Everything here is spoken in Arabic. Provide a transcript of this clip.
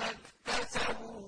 ما اكتسبوا